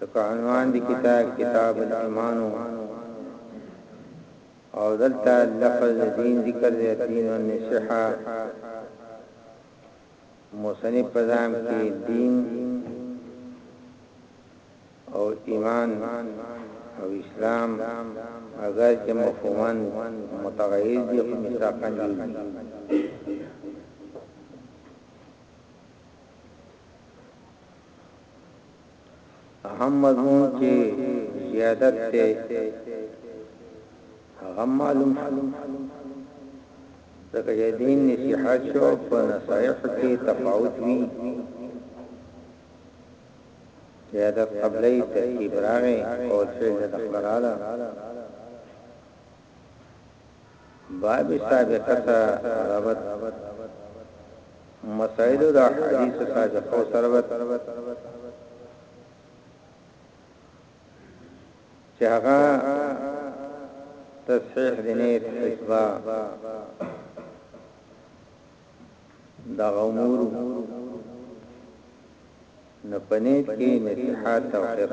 لکه عنوان د کتاب کتاب الايمان وو او دلته لفظ دین ذکر دی دین النصیحه موسنی پزام کې دین او ایمان او اسلام اگر چې مفهومان متغیر دي خو مستقل دي اهم مضمون کې زیادت دی هغه معلوم ځکه چې دین نصیحت شو په نصایح کې تفاوت وی زیادت قبلې ترکیب راغې او چې د خلراله باب سابقه سره ربط مسائل د حدیث سابقه سره ربط چې هغه تصحیح د نیت حسبا دا امور نه پنيت کې نصيحت او خیر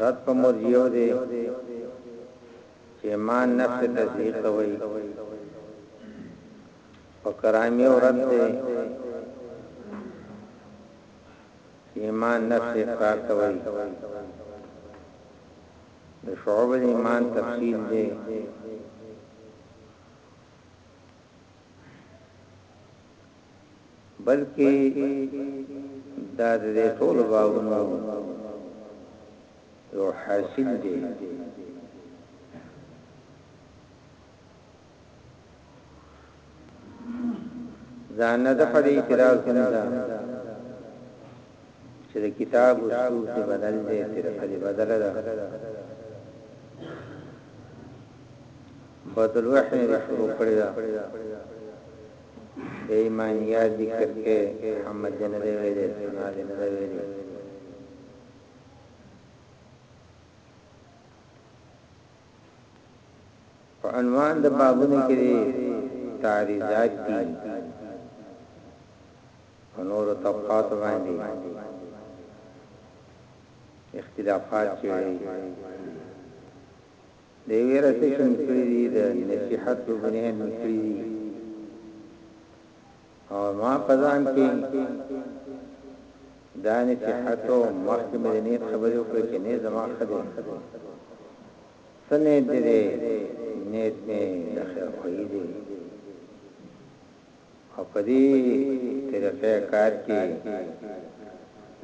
رد په مرجیو دی چې ما نفس تصدیق ته وایي په کرامیو رد دی چې ما نفس اقرار ته وایي د شعب ایمان تفصیل دی بلکې دا د دې ټولو بابونو یو حاصل دی ځان نه د پدې اعتراض کوم دا چې د کتاب او سوق په بدل دې تر پدې بدل ده بدل وحنه شروع کړی دا د ایمان یاد ذکر کړي حمد دې نه دی ویلي ثنا دې نه دی ویلي په عنوان د بابونو کې تعریضات دي نور طبقات باندې اختلافات شوي دی ویره څه شي کړی دی د نصیحت په بنیاد مې کړی دی او ما پزان کې دا نصیحت او مخکې مې نه خبرې وکړې چې نه زما خبرې سنې دې نیت مې د خیر خوې دی او په دې طریقه کار کې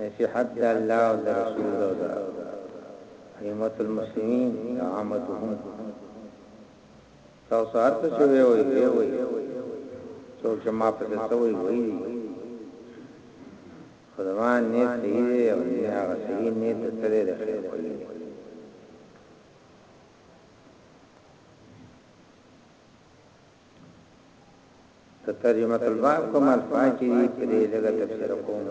نصیحت د الله او د رسول او د ائمة المسلمین د عامتو هم تاسو هر څه چې وی وی وی وی څوک چې ما په څه وی وی خدای نه صحیح دی او نه هغه صحیح نه ته سره د خیر کوي ته ترجمه الباب کوم الفاظ چې دي په دې لږه تفسیر کوم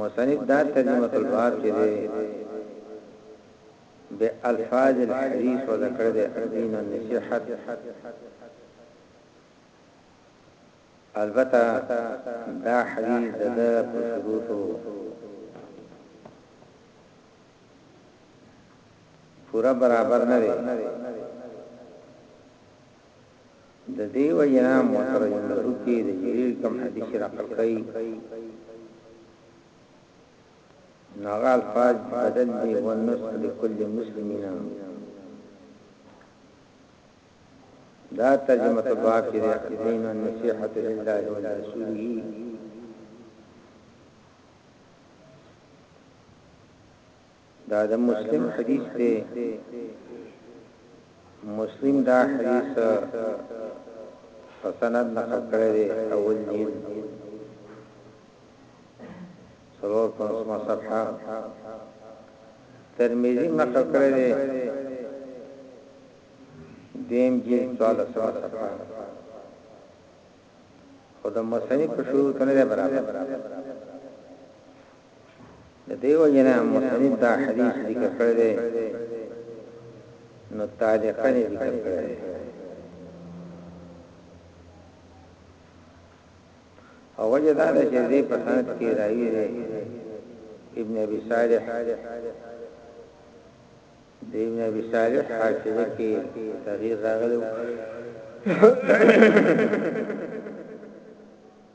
مصنف دا ترجمه الباب چې دي به الفاظ الحديث و ذکر دې دین او نصيحت البته دا حدیث د شروطو پوره برابر نه دی ددې وجنا مترجم له کې د جبريل کوم حدیث نقل کړي نغه الفاظ بدل دی ونصح لكل مسلمین دا ترجمه تبا کې د دین او نصيحت لله او رسوله دا د مسلم حدیث دی مسلم دا حدیث فسند نقل کړی دی اول جیل سلور پنسمه صفحه ترمیزی نقل کړی دی دیم جیل سوال سوال صفحه خود مسنی پشور کنه برابر د دیو جنا مصنف دا حدیث ذکر کړی دی نو تعلیقا ذکر کړی دی او وجه دا ده چې دې په سند کې راوی دی ابن ابي صالح د ابن ابي صالح حافظه کې تغییر راغلی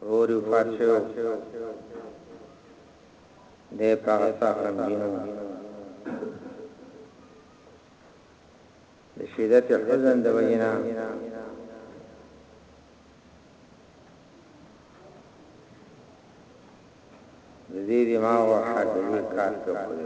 روری وفات شوی وو دی په هغه سخت غمګین وو د شدت حزن د وجنا د دې دماغ او حافظه کار کوي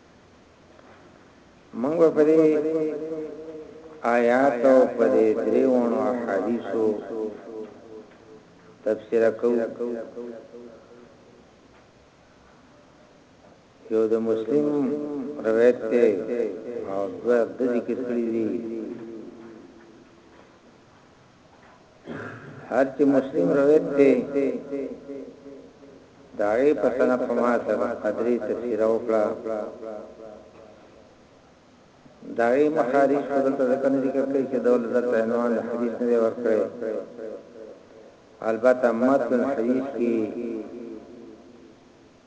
موږ په دې آیات او په دې دریوونو احادیثو تفسیر کوو یو د مسلم روایت ته او د ذکر کړی دی هر چې مسلم روایت دی داغه په سنه په ما سره قدرې تفسیر وکړه داغه مخارج په دلته ذکر نه ذکر کوي چې دولت د عنوان حدیث نه ورکړي البته متن حدیث کې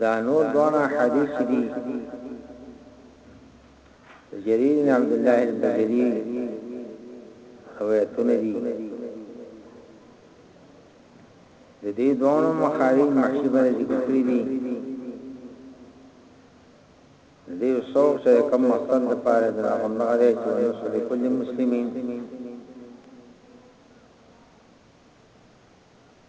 دا نور دواړه حدیث دي جرير بن عبد الله البجلي روایتون دي د دې دوه مخارج محشي باندې ذکر کړی دي دې څوک چې کوم مقصد لپاره د هغه غره چې ونسو د کل مسلمانین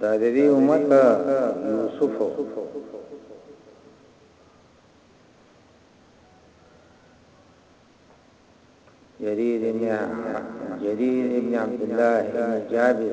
دا د دې امت یوسف جرير بن جرير بن عبد الله بن جابر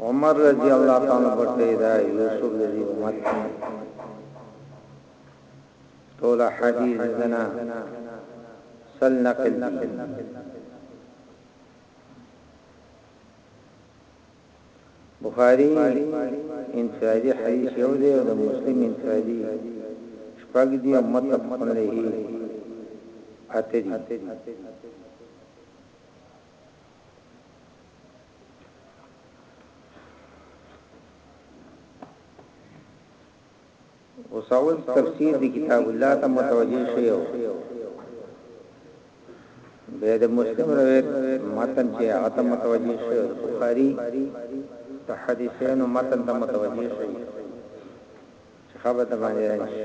عمر رضی الله تعالی عنہ ورته دا یوسف د دې امت ټول حدیث زنا سل نقل دي بخاری انفرادی حدیث یو دی او مسلم انفرادی شپږ دی او متفق علیه اته دی اوس اول تفسیر د کتاب الله ته متوجه شئ به د مسلم روایت متن چې هغه ته متوجه شئ بخاری د حدیثونو متن ته متوجه شئ چې خبره ته باندې راشي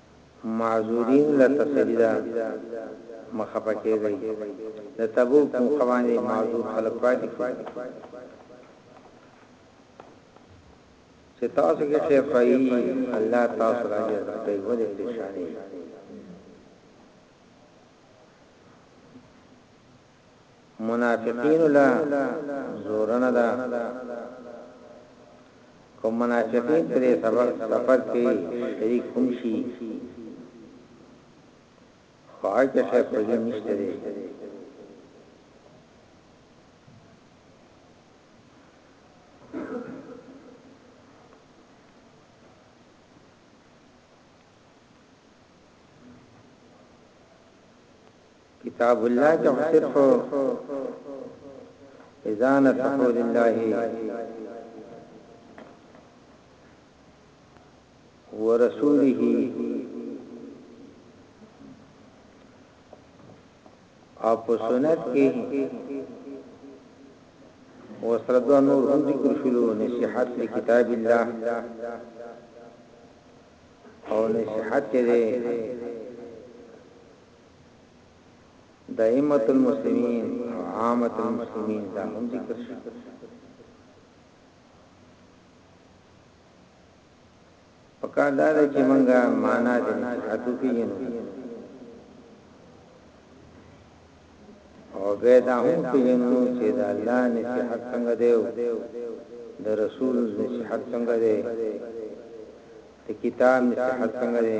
معذورین له تسلی ده مه خفه کیږئ د تبوک په موقع باندې معذور خلک پاتې شول چې تاسو کې خیر پایي الله تاسو راځي ورکړي ولې پریشانې منافقینو له زورنه ده کوم منافقین په دې سبب سفر کې شریک هم شي خواهی که شای خوزی نشته دی کتاب الله کې هم صرف اذا نصحوا لله ورسوله او په سنت کې وسره د نور هم ذکر شلو نصيحت لکتاب الله او نصيحت دې د ائمة المسلمين او عامة المسلمين دا هم ذکر شو. پکار دا ده چې منګه معنا د نصيحت وپیژنو او به دا هم پیژنو چې د الله نصيحت څنګه دی او د رسول نصيحت څنګه دی د کتاب نصيحت څنګه دی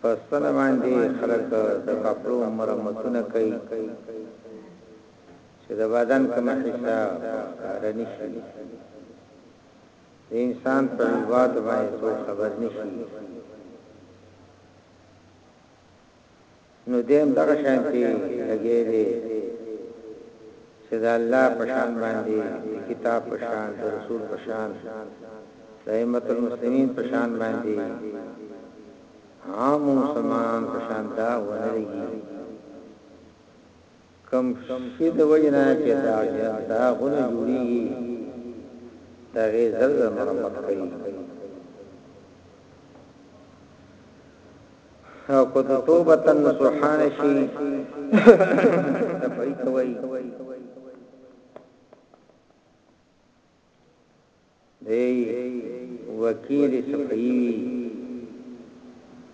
په ستنه باندې خلک د کپړو مرمتونه کوي چې د بدن کومه حصه ښکاره نشي د انسان په عبادت باندې څوک خبر نشي نو دی هم دغه شانتي لګیا دی چې د الله په شان باندې د کتاب په شان د رسول په شان د ائمه المسلمین په شان باندې عام مسلمان په شان دا ونرګي کوم شي د وجې نه چې دا دا غونه جوړیږي دا غي زر زر مرمت کوي او کو د توبه تن سبحان شي د پای کوي دی وکیل صفحی وی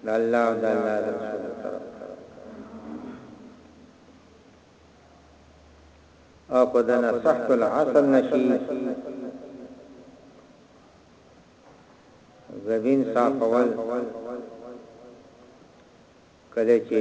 د الله او د الله د رسول طرف او که د نصحت العصر نشي زبین صافول کله چې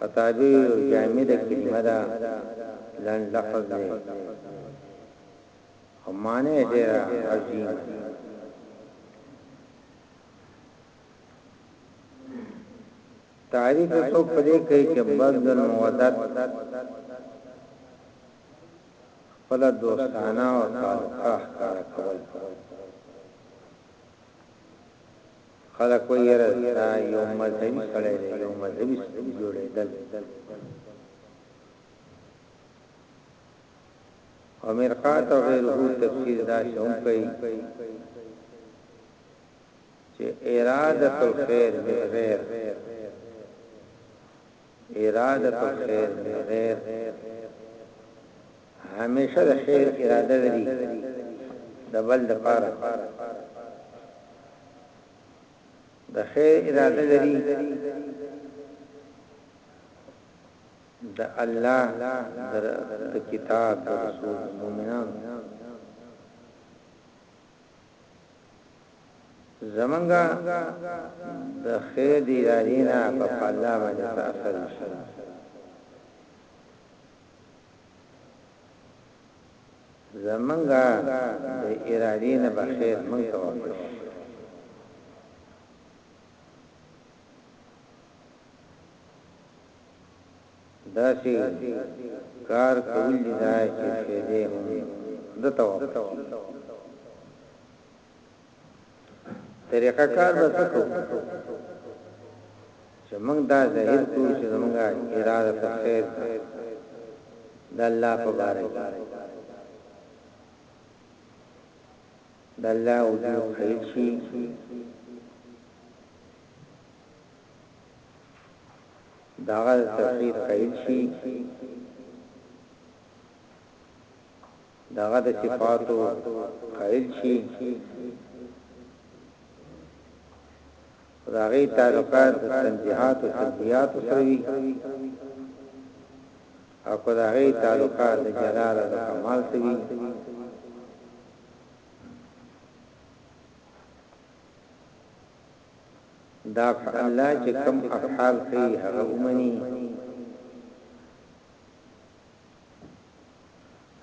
خطابي یو جامده کلمه ده لنډ لفظ دی او معنی ډیره عظیمه ده تعریف تو په دې کې چې بدل مودت خپل دوستانه او تعلقه ښکار کول خلک وایي یاره دا یو مذهبي سړی دی یو مذهبي سپی جوړیدل او مرقات او غیره تفسیر دا شوم کوي چې اراده الخير بالغير اراده په خیر دی غیر همیشه د خیر اراده لري د بل د پاره د خیر اراده لري د الله د کتاب د رسول مؤمنان زمونږه د خیر د ارادې نه په الله باندې څه اثر نشته زمونږه د ارادې نه به خیر مونږ ته ورکړي داسي کار کول دي دا چي شيدې هم ده ته واپس کيږي طريقه کار به څه کوو چې موږ دا ظاهر کو چې موږ اراده په خیر د الله په باره کې د الله او د خیر شي دغه د توحید قائل شي دغه د صفاتو قائل شي راغی تعلقات د تنزیحات او تنزیحات سره وي او کداغی تعلقات د جلال او کمال سره وي دا په الله چې کوم افعال ښيي هغه ومني،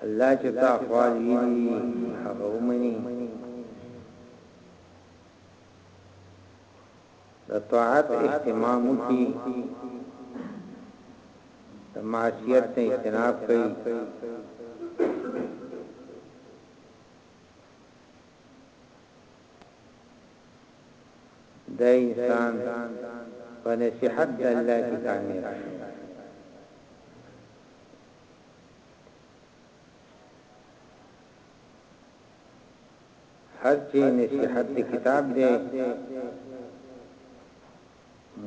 الله چې څه احوال ويلي دي هغه ومني، د طاعت اهتمام وکړي، د معصیت نه اجتناب کوي. دا انسان په نصیحت د الله کې کامیاب شو هر چې نصیحت د کتاب دی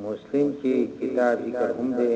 مسلم کې کتاب ذکر هم دی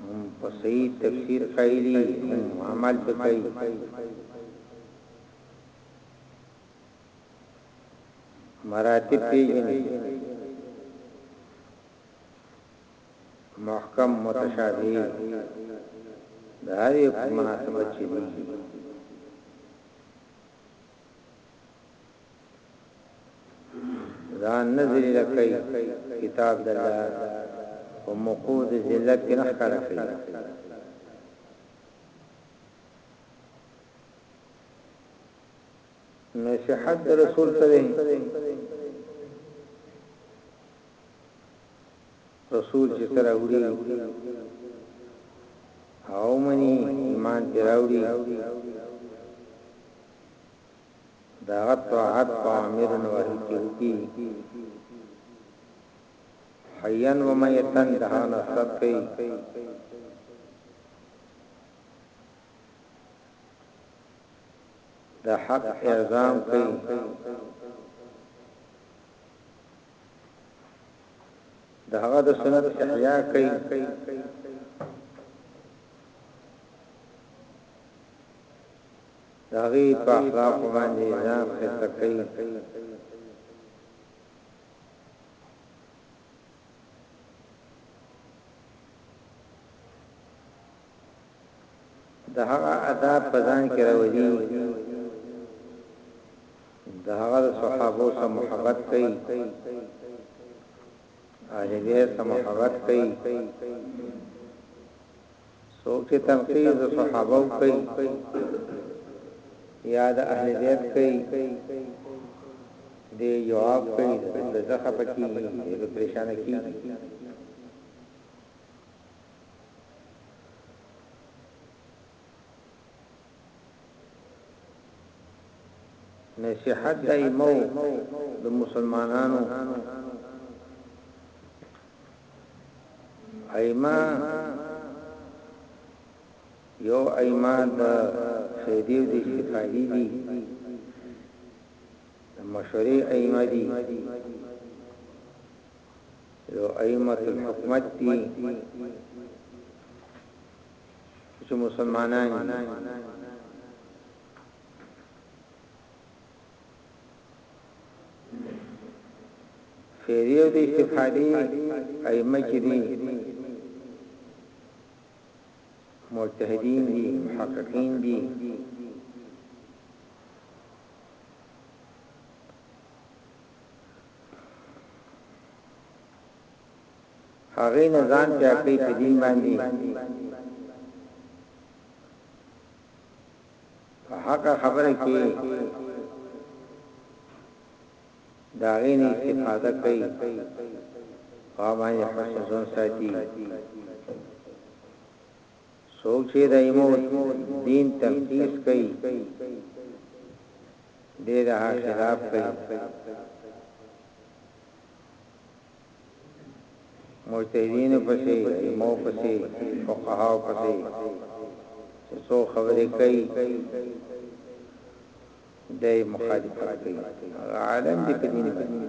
هم په صحیح تفسیر قایل یی هم عمل په کوي. مراتب پیژنی محکم متشابه د هر یو په مناسبت چلیږي. ځان نه ذلیل کوي کتاب د الله په موقوع د ذلت کې نه ښکار کوي نصيحت رسول سره رسول چې څه راوړي هغه ومني ایمان پرې راوړي د هغه طاعت په امر نوحي کې وکړي حیان و میتن د هغه نصرت کوي د حق اعظام کوي د هغه د سنت احیاء کوي د هغه په اخلاق باندې ځان خسته کوي د هغه اداب په ځان کې راولي، د هغه د صحابو سره محبت کوي، اهل بیت سره محبت کوي، څوک چې تنقید د صحابو کوي یا د اهل بیت کوي دی جواب کوي د زخه پکې د پریشان کیږي نصیحت د ائمه او د مسلمانانو ائمه یو ائمه د فیدی او د استفادی دی د مشوری ائمه دی یو ائمه الحکومت دی چې مسلمانان فیریو دی استفادی ائمه چې دی مجتهدین دی محققین دی هغوی نه ځان پاک کړئ په دین باندې په حق خبره کې دا غین استفاده کوي او باندې حسن ساتي سوچ دایمو دین تنقیس کوي دی د هغه خلاف کوي. مجتهدینو پسې، ائمو پسې، فقهاو پسې چې څو خبرې کوي دی یې مخالفت کوي. هغه عالم دی په دین باندې.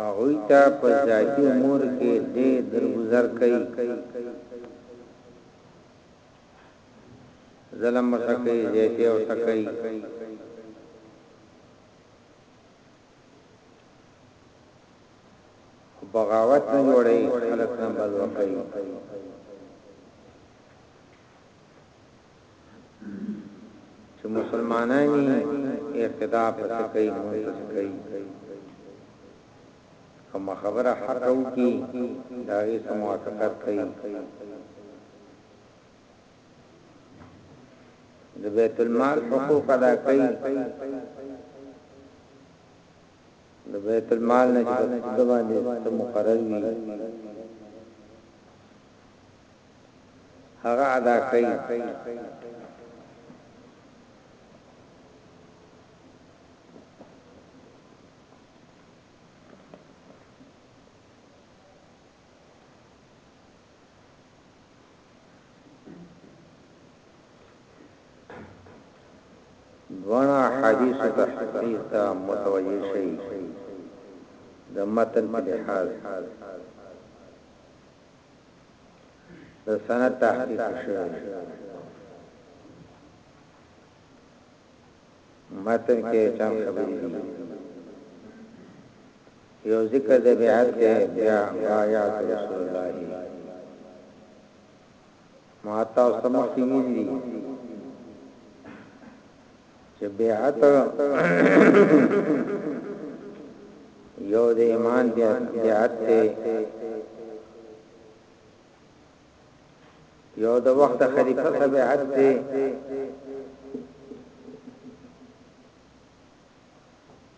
هغوی ته په ذاتي امور کې دې درګذر کوي ظلم مسکې زیاتې او سکې بغاوت نه جوړي خلک نه بل وکړي چه مسلمانان یی اقتداء پسی کوي مونږ پسی کوي کومه خبره حقه وکړي د هغې سره موافقت کوي د بیت المال حقوق ادا کوي د بیت المال نه چې د باندې مقرر وي هغه ادا کړي. دواړه احادیث ته تحقیق ته متوجه شي د متن په لحاظ د سند تحقیق شوی متن کې چم خبرې دي یو ذکر د بیعت کې بیا آیات رسول الله ما تاسوته مخکې ویلي دي چې بیعت یو د ایمان بیعت دی یو د وخت خلیفه سره بیعت دی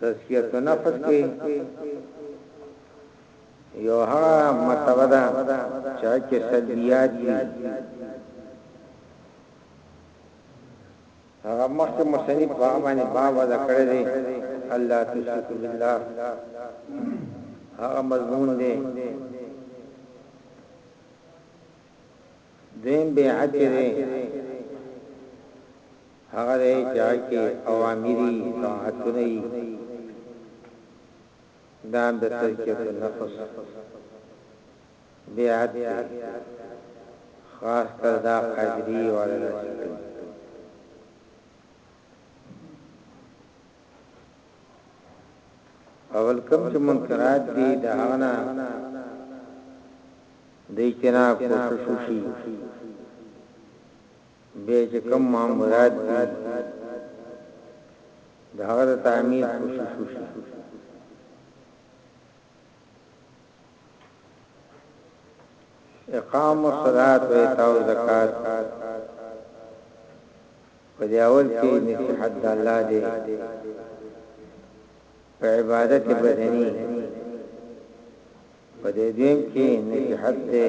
تزکیة النفس کې یو هغه مرتبه ده چې هکې سلبیات دي هغه مخکې مصنف په باندې باب وضع کړی دی الله تشرک بالله هغه مضمون دی دین بیعت دی هغه دی چې حج کې اوامري طاعتونه يي دا هم د تزکیه النفس بیعت دی خاص کر دا قادری والا نشي کوي اول کم چې منکرات دي دا هغه نه د اجتناب کوشش وشي بیا چې کوم مامورات دي د هغه د تعمیر کوشش وشي اقام الصلات و ایتاء الزکات په دی اول کې نصیحت د الله دی په عبادت بدني په دې دیم کې نصیحت دی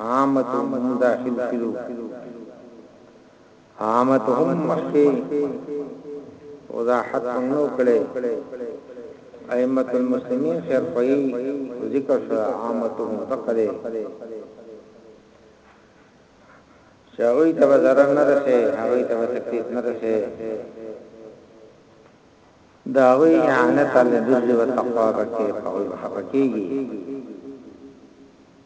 عامتهم داخل کړو عامتهم مخکي وضاحت نو کړي ائمه المسلمین خیر پئی ذکر شو عامتهم تقدی شاوی ته ضرر نه رسي هغه ته تکلیف نه رسي داوی اعانت علی البر والتقوا بکې په حق کېږي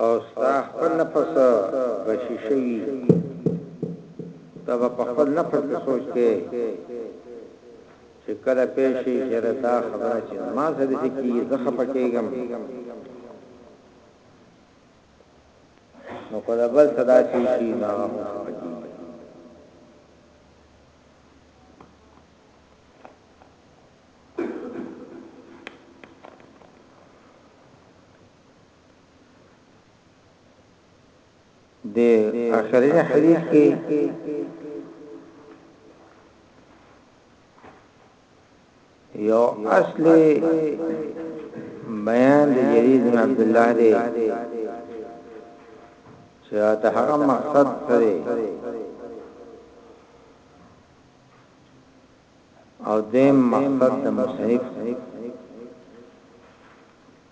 او ستا خپل نفس به شیشه وي ته به په خپل نفس کې سوچ کې چې کله پېښ شي چې دا خبره چې ما سره دې کیږي زه خپه کېږم نو کله بل صدا شي شي نه د اخري حدیث کې یو اصل بیان د جریر بن عبد الله دی چې دا هغه مقصد سره او دیم مقصد د مصنف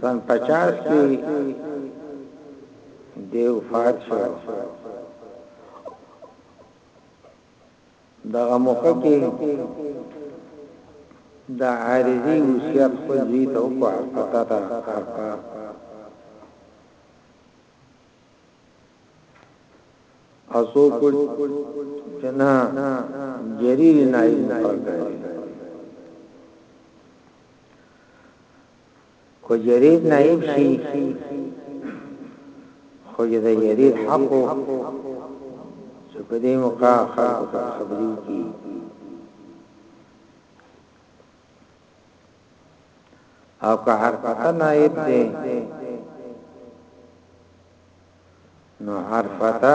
سن پچاس کې دی وفات شو دغه موقع کې د عارضی وصیت خو دوی ته وکړه پتا تا حقا اسو کو جنا جریر نائب مقرر کړی که جرير نائب شي خو چې د جرير حق وو چې په دې موقع خلکو ته خبرې وکړي او که حرفته نائب دی نو حرفته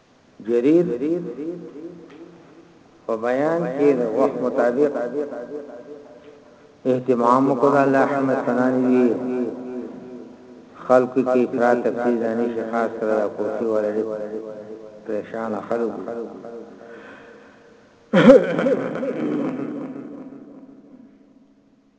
جرير په بيان کې د وخت مطابق اهتمام وکړ الله احمد سناني وی خلق کې افراط تفصیل دانی شي خاص کړه د کوفي ولري پریشان خلق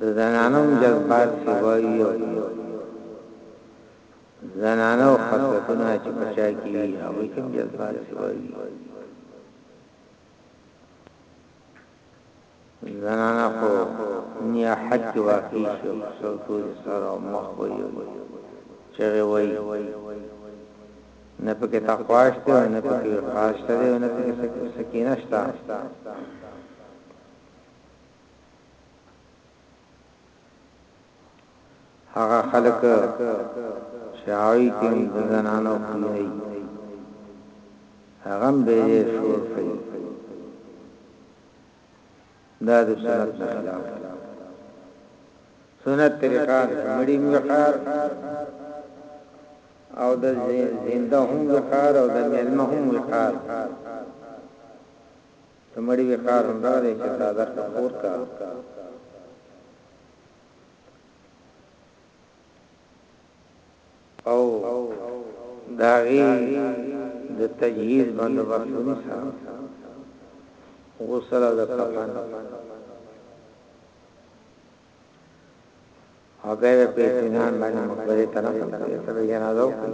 د زنانو جذبات چې وایي او د زنانو خصلتونه چې په چا کې وي هغه کوم جذبات چې وایي زنانه خو نیا حد کې واقع شو سو ټول سره او مخ وایي چې وایي نه پکې تقواش ته نه پکې خاص ته نه پکې سکینه شته هغه خلک چې هغوی کې هم د زنانو خوی نه وي هغه هم به یې شور کوي دا د سنت نه خلاف سنت طریقه مړی مخار او د زنده هم وقار او د ملمه هم وقار د مړي وقار هم دا دی چې څادر ته پور کا او داغي د تجهیز بندوبست ونیسه غسل او د کفن او به په اطمینان باندې مقبره ته نه سمته سره جنازه وکړي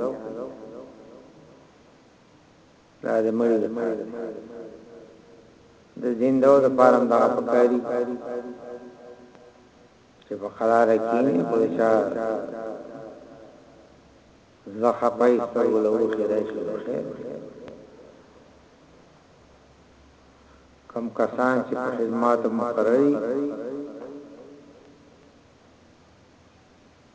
دا د مړي لپاره د زندو د پاره دا پکاري چې په قرار کې په شا زخه پای سترګو له وخه راشي خیر کم کسان چې په خدمات مقرري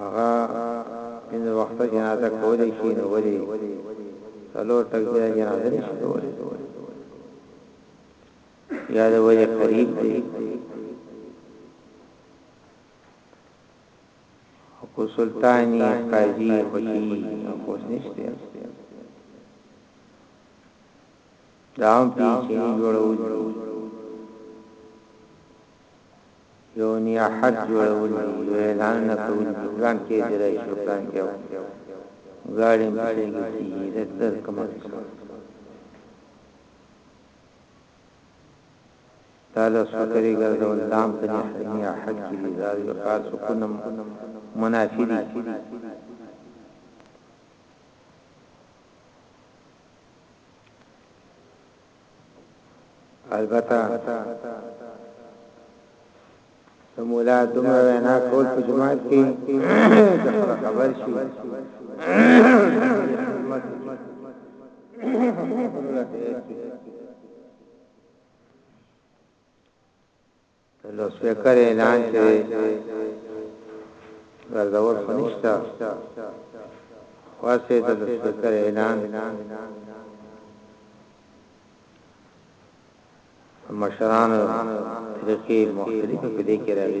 هغه پنځه وخته جنازه کولی شي نو ولي څلور ټکبیره جنازه نشي کولی یا د وجه قریب دی کو سلطانی قاضی خوشی خوش نشته دام پیچې جوړول یو نیاحت جوړول دي یو اعلانونه کول دي پلان کې دې راشي او پلان کې او ګاډي مې پسې لوټیږي د تر کومه قسمه دا له سوکري ګرځول دام په نیا حق کې دي دا یو کار سکونم منافي دي البته د مولا دومره وینا کول په جماعت کې د خبر شي د لوسپیکر اعلان چې ګرځول خو نشته خواسته د لوسپیکر اعلان مشران طریقې مختلفې په دې کې راغلي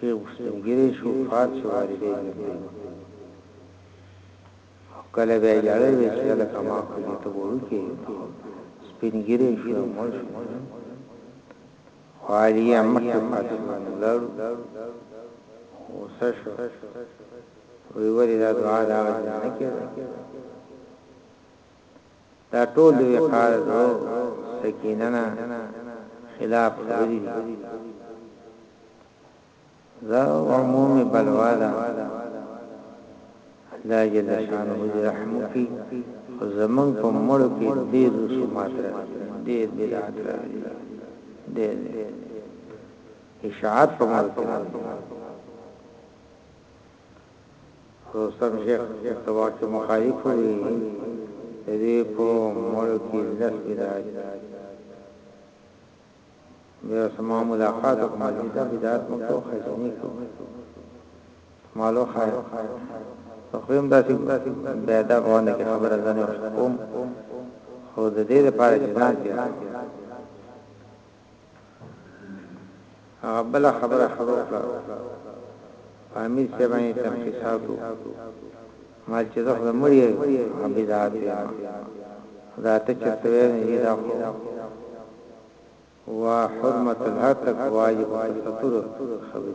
کښې غوښتل ګيرې شو فات شو واري به يې نه پريږدو او کله به يې ژړل وې چې زلک اما خو دې ته وړوکې او سپين ګيرې شو او مړ شو نن خو عاليه مخکې فات شو نو لاړو غوسه شو وی ولی دا دعا دا غزه نه کېده دا ټول د وقار زړو سکیننه خلاف خبری دی دا عمومی بلوالا الله جل شانه دې رحم وکي او زمون په مړ کې دې رسومات دې بدعت دې اشاعت په مړ کې روستم شیخ په سبا کې مخالف وي د دوی په مړو کې لس بدعت دي بیا سما ملاقات او مجلس بدعت مو کو خشنی کو مالو خیر تقویم داسې بیاده غوانه کې خبره ځنه کوم خو د دې لپاره چې ځان کې هغه بل خبره شروع کړه امیر ته باندې تنقیساتو ما چې زه خو مړی عبادت یم دا ته چې سوي نه دا خو وا حرمت الهتک واجب تستر خبري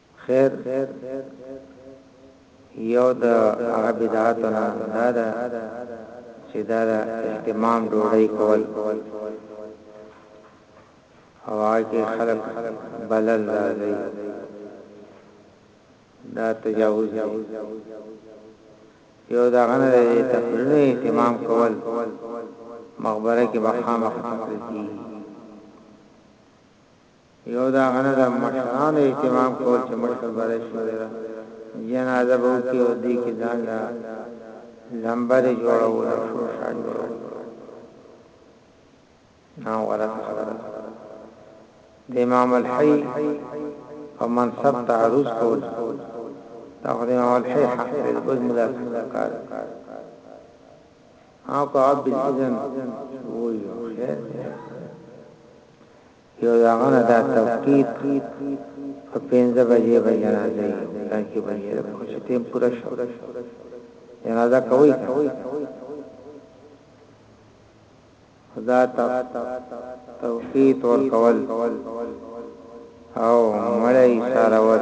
خیر یو د هغه بدعاتو نه دا ده چې دا د اهتمام ډوډۍ کول او هغه کې خلک بلل راځي دا تجاوز دی یو دا غنه د تقریر اهتمام کول مقبره کې مخامخ تقریر کیږي یو د هغه نه د مشرانو اهتمام کول چې مشر به راشي او د جنازه به وکړي او دوی کې ځان له لمبرې جوړول او شورشا جوړول نه غلطه خبره ده د امام الحي په منصب تعرض کول دا خو د امام الحي حق دی بل ملا څه کار او که عبد الاذن وی خیر یو داغه نه دا توقیت په پنځه بجې به جنازه یې دا کې بجې په خوش ټیم پوره شو جنازه کوي خدا توقیت ور کول او مړی سارول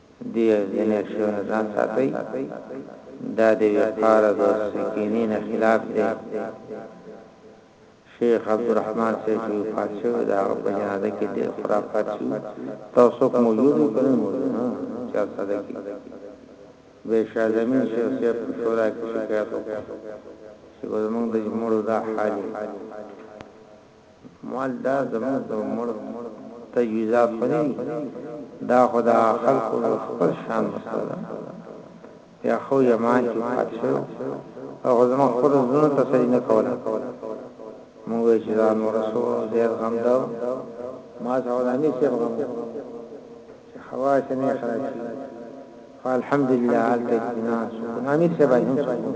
دې او ځینو شیو نه ځان ساتئ، دا د وقار او دوستۍ کینې نه خلاف دی. شیخ عبدالرحمن صاحب چې وفات شوی، د هغه په جنازه کې ډېر خرافات شوي، تاسو څوک موجود وئ که نه موجود وئ، چې هر څه ده کې به شاه زمین شیخ صاحب په شورا کې شکایت وکړو، چې زموږ د مړو دا حال یې. مال دا زموږ د مړ تجویزات خوري دا خدا خلکو له خپل شان مسله ده بیا خو یمان چې فات شو او زموږ خپل زړه ته سړي نه کوله موږ چې ځان ورسو ډیر غم دا ما ځاو نه سي غم چې هوا چې نه خراب شي فالحمدلله التجنا سکون امیر سبا هم سکون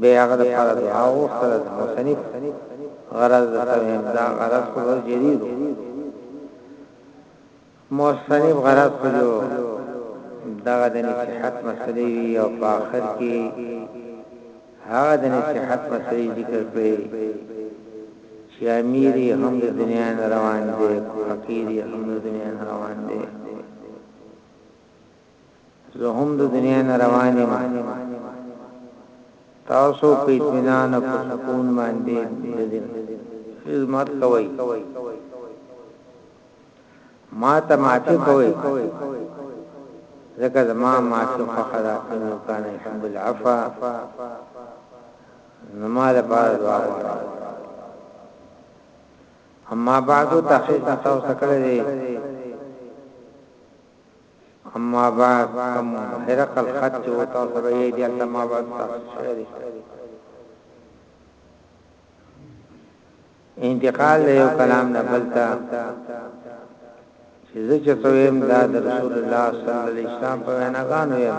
بیا هغه د پاره دعا وغوښتله د مصنف غرض د توهم دا غرض خو جدید مصنف غرض خو جو دغه د نصیحت مسلې وی او په آخر کې هغه د نصیحت مسلې ذکر کړې چې امیر هم د دنیا روان دی فقیر هم د دنیا روان دی زه هم د دنیا نه روان یمه تاسو په اطمینان او په سکون باندې د دین خدمت کوئ ما ته معافي کوئ ځکه زما معافي خوښه ده ان کان يحب العفا نما له پاره دعا وکړه اما بعد تحقیق تاسو کړی دی اما بعد کوم هرقل خط چې وتا سره یې دی هلته ما بعد تاسو شوی دی انتقال له یو کلام نه بلتا چې زه چې تویم دا د رسول الله صلی الله علیه وسلم په ویناګانو یم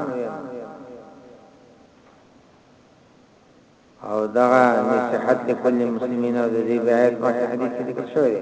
او دا نصيحت لكل مسلمين او د دې بیعت په حدیث کې ذکر شوی دی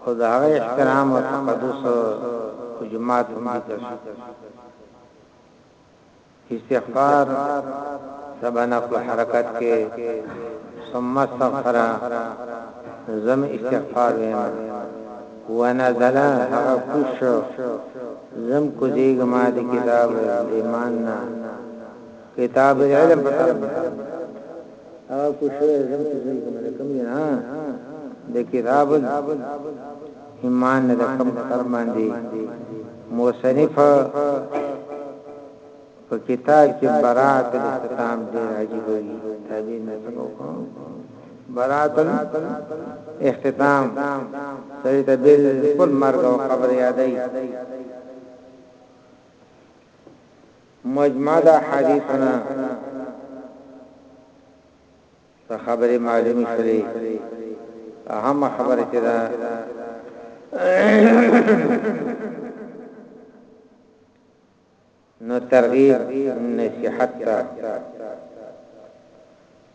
خو د هغه احترام او تقدس په جماعت هم ذکر شو استغفار سبا نقل حرکت کې ثم استغفر زم استغفار وینا وانا زلا هغه خوش زم کو دیګه ما د کتاب ایمان نا کتاب علم پتا هغه کوشش زم چې دې کوم نه کوم نه د کتاب ایمان د کم تر باندې موصنف په کتاب کې برات الاستقام دې راځي وي تعبیر نه څنګه وکړم برات الاختتام سړی ته بالکل مرګ او قبر یادای مجمع د احادیثو نه څه خبرې معلومې شولې اهم خبره چې دا نو ترغیب نصیحت تا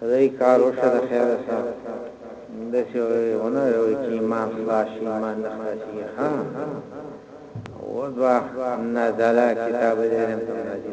خدای کار وشه د خیره سه دسی ونه وی چی ایمان خلاص شی ایمان نه خلاصیږی ها اوس با نه دلا کتاب د علم ته راځی